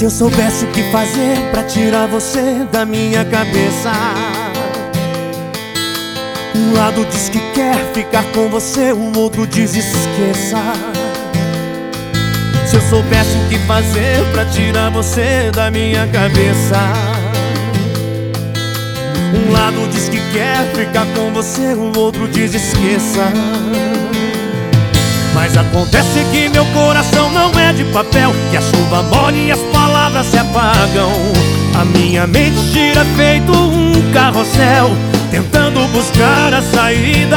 Se eu soubesse o que fazer pra tirar você da minha cabeça. Um lado diz que quer ficar com você, o outro diz esqueça. Se eu soubesse o que fazer pra tirar você da minha cabeça Um lado diz que quer ficar com você, o outro diz esqueça. Mas acontece que meu coração não é de papel Que a chuva molha e as palavras se apagam. A minha mente gira feito um carrossel Tentando buscar a saída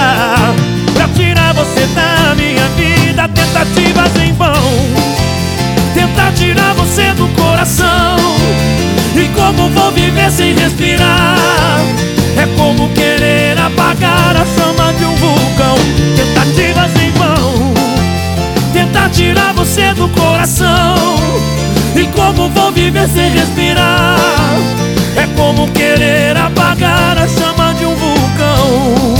coração. E como vou viver sem respirar? É como querer apagar a chama de um vulcão.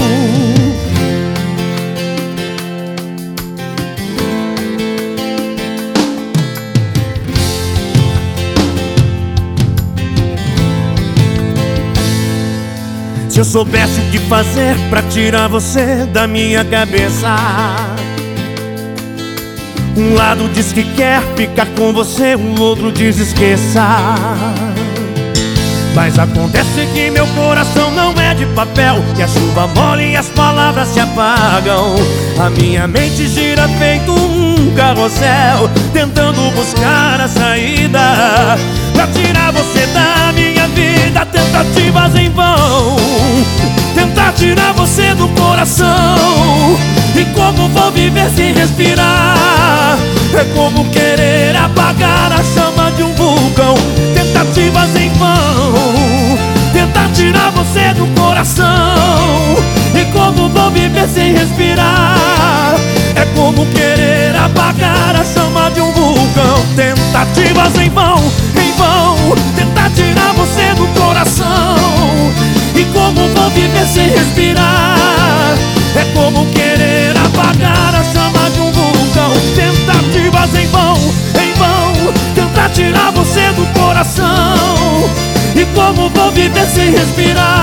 Se eu soubesse o que fazer pra tirar você da minha cabeça um lado diz que quer ficar com você, o outro diz esqueça. Mas acontece que meu coração não é de papel E a chuva mole e as palavras se apagam. A minha mente gira feito um carrossel Tentando buscar a saída. Pra tirar você da minha vida Tentativas em vão. Tentar tirar você do coração. E como vou viver sem respirar como querer apagar a chama de um vulcão. Tentativas em vão Tentar tirar você do coração. E como vou viver sem respirar É como querer apagar a chama de um vulcão. Tentativas em respirar